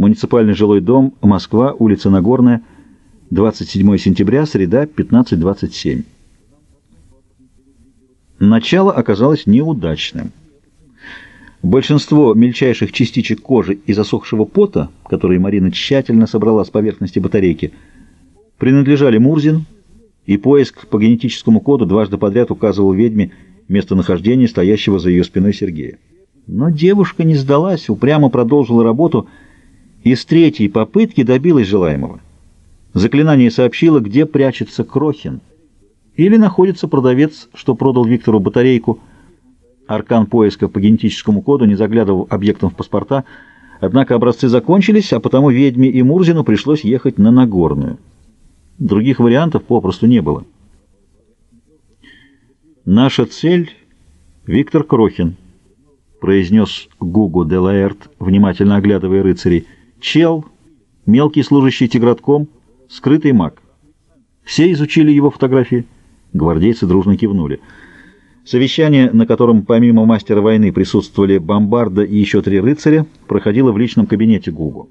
Муниципальный жилой дом, Москва, улица Нагорная, 27 сентября, среда, 15.27. Начало оказалось неудачным. Большинство мельчайших частичек кожи и засохшего пота, которые Марина тщательно собрала с поверхности батарейки, принадлежали Мурзину, и поиск по генетическому коду дважды подряд указывал ведьме местонахождение стоящего за ее спиной Сергея. Но девушка не сдалась, упрямо продолжила работу и с третьей попытки добилась желаемого. Заклинание сообщило, где прячется Крохин. Или находится продавец, что продал Виктору батарейку. Аркан поиска по генетическому коду не заглядывал объектом в паспорта, однако образцы закончились, а потому ведьме и Мурзину пришлось ехать на Нагорную. Других вариантов попросту не было. «Наша цель — Виктор Крохин», — произнес Гугу де Лаэрт, внимательно оглядывая рыцарей. «Чел, мелкий служащий тигратком, скрытый маг. Все изучили его фотографии». Гвардейцы дружно кивнули. Совещание, на котором помимо мастера войны присутствовали Бомбарда и еще три рыцаря, проходило в личном кабинете Гугу.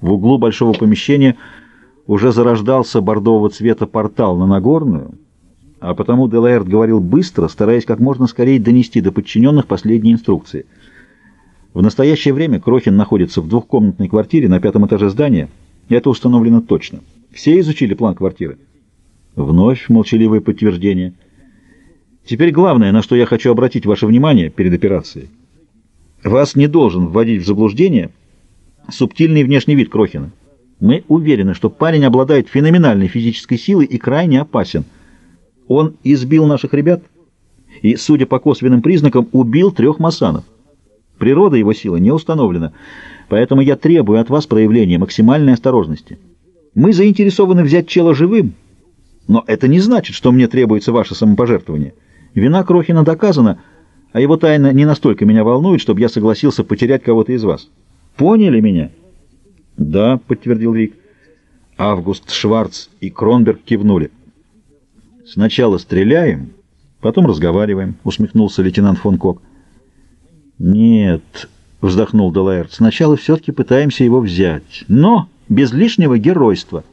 В углу большого помещения уже зарождался бордового цвета портал на Нагорную, а потому Делаэрт говорил быстро, стараясь как можно скорее донести до подчиненных последние инструкции. В настоящее время Крохин находится в двухкомнатной квартире на пятом этаже здания. Это установлено точно. Все изучили план квартиры. Вновь молчаливое подтверждение. Теперь главное, на что я хочу обратить ваше внимание перед операцией. Вас не должен вводить в заблуждение субтильный внешний вид Крохина. Мы уверены, что парень обладает феноменальной физической силой и крайне опасен. Он избил наших ребят и, судя по косвенным признакам, убил трех масанов. Природа его силы не установлена, поэтому я требую от вас проявления максимальной осторожности. Мы заинтересованы взять чела живым, но это не значит, что мне требуется ваше самопожертвование. Вина Крохина доказана, а его тайна не настолько меня волнует, чтобы я согласился потерять кого-то из вас. Поняли меня?» «Да», — подтвердил Рик. Август Шварц и Кронберг кивнули. «Сначала стреляем, потом разговариваем», — усмехнулся лейтенант фон Кок. «Нет», — вздохнул Делаэрт, — «сначала все-таки пытаемся его взять, но без лишнего геройства».